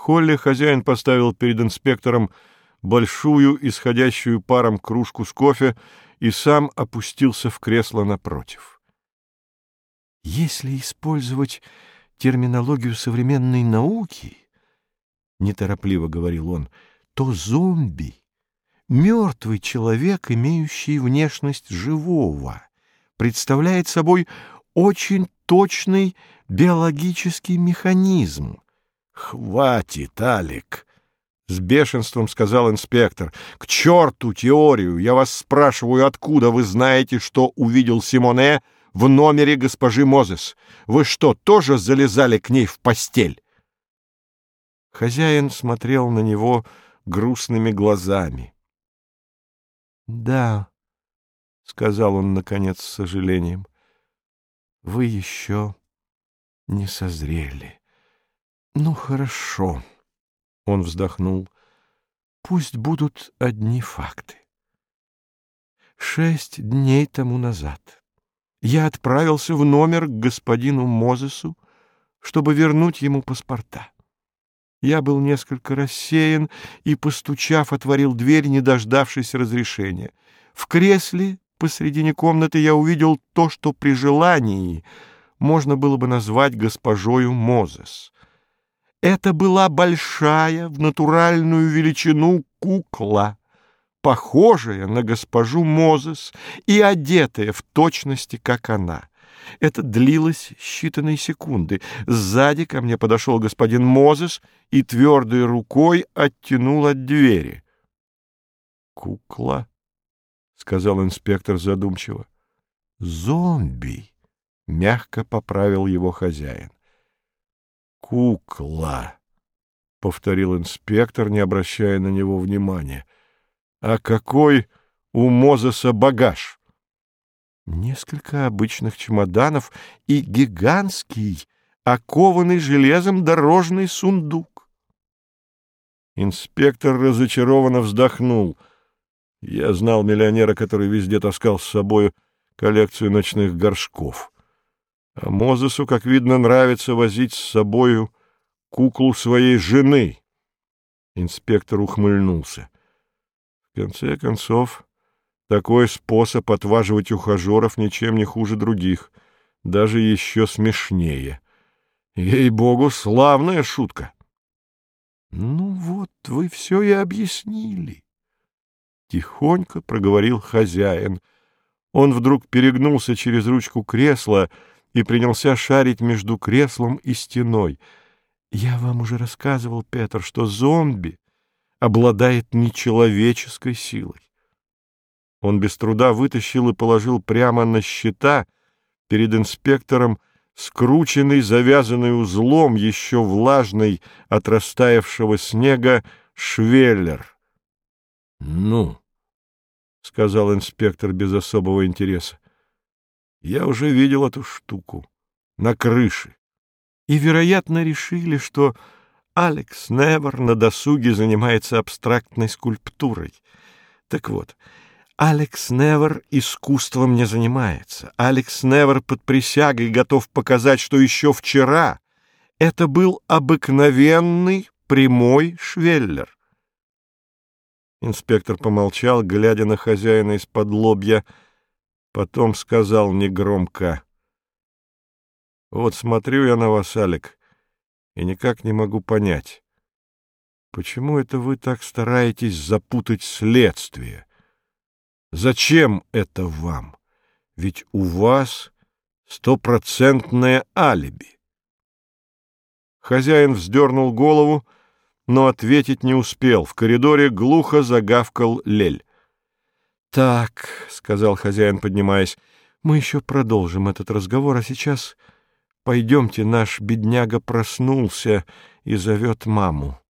холле хозяин поставил перед инспектором большую, исходящую паром кружку с кофе и сам опустился в кресло напротив. Если использовать терминологию современной науки, неторопливо говорил он, то зомби — мертвый человек, имеющий внешность живого, представляет собой очень точный биологический механизм. «Хватит, Алик!» — с бешенством сказал инспектор. «К черту теорию! Я вас спрашиваю, откуда вы знаете, что увидел Симоне в номере госпожи Мозес? Вы что, тоже залезали к ней в постель?» Хозяин смотрел на него грустными глазами. «Да», — сказал он, наконец, с сожалением, — «вы еще не созрели». «Ну, хорошо», — он вздохнул, — «пусть будут одни факты. Шесть дней тому назад я отправился в номер к господину Мозесу, чтобы вернуть ему паспорта. Я был несколько рассеян и, постучав, отворил дверь, не дождавшись разрешения. В кресле посредине комнаты я увидел то, что при желании можно было бы назвать госпожою Мозес. Это была большая, в натуральную величину кукла, похожая на госпожу Мозес и одетая в точности, как она. Это длилось считанные секунды. Сзади ко мне подошел господин Мозес и твердой рукой оттянул от двери. «Кукла», — сказал инспектор задумчиво. «Зомби», — мягко поправил его хозяин. «Кукла», — повторил инспектор, не обращая на него внимания. «А какой у Мозеса багаж?» Несколько обычных чемоданов и гигантский, окованный железом дорожный сундук. Инспектор разочарованно вздохнул. Я знал миллионера, который везде таскал с собой коллекцию ночных горшков. Мозесу, как видно, нравится возить с собою куклу своей жены. Инспектор ухмыльнулся. В конце концов, такой способ отваживать ухажеров ничем не хуже других, даже еще смешнее. Ей-богу, славная шутка! — Ну вот, вы все и объяснили. Тихонько проговорил хозяин. Он вдруг перегнулся через ручку кресла и принялся шарить между креслом и стеной. Я вам уже рассказывал, Петр, что зомби обладает нечеловеческой силой. Он без труда вытащил и положил прямо на щита перед инспектором скрученный, завязанный узлом, еще влажный от растаявшего снега, швеллер. — Ну, — сказал инспектор без особого интереса, — я уже видел эту штуку на крыше. И, вероятно, решили, что Алекс Невер на досуге занимается абстрактной скульптурой. Так вот, — Алекс Невер искусством не занимается. Алекс Невер под присягой готов показать, что еще вчера это был обыкновенный прямой швеллер. Инспектор помолчал, глядя на хозяина из-под лобья, потом сказал негромко. — Вот смотрю я на вас, Алек, и никак не могу понять, почему это вы так стараетесь запутать следствие? — Зачем это вам? Ведь у вас стопроцентное алиби. Хозяин вздернул голову, но ответить не успел. В коридоре глухо загавкал Лель. — Так, — сказал хозяин, поднимаясь, — мы еще продолжим этот разговор, а сейчас пойдемте, наш бедняга проснулся и зовет маму.